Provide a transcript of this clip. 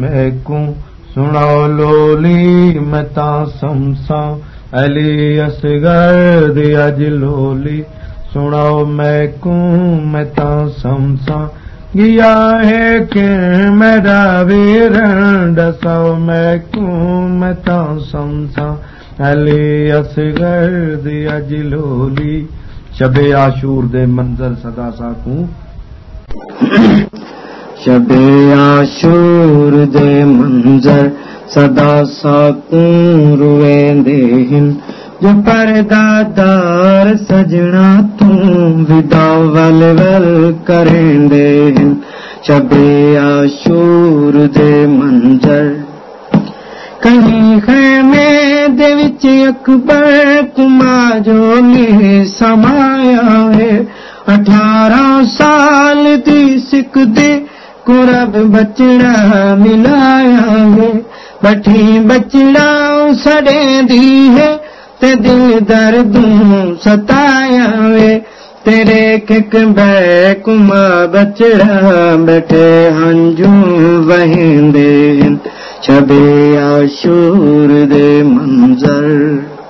महकूं सुणाओ लोली समसा अली असगर्द अज लोली सुणाओ महकूं मता समसा गिया है के मेरा वीरण दसाओ महकूं मता समसा अली लोली शबे आशूर दे मंज़र सदा साकूं شعبي آشور دي منظر سدا ساڪون رويندي هن جو پردادار سجنا تون ودا ول ول ڪريندي هن شعبي آشور دي منظر. ڪهين کيمي دي وچ اڪبر ڪما جو سمايا اٺارهه سال دي دي कुरब बचड़ा मिलाया है बठी बचड़ा सड़े दी है ते दिल दर्दों सताया वे तेरे किक बै कुमा बचड़ा बैठे हंजू वहेंदे छबे आशूर दे मंजर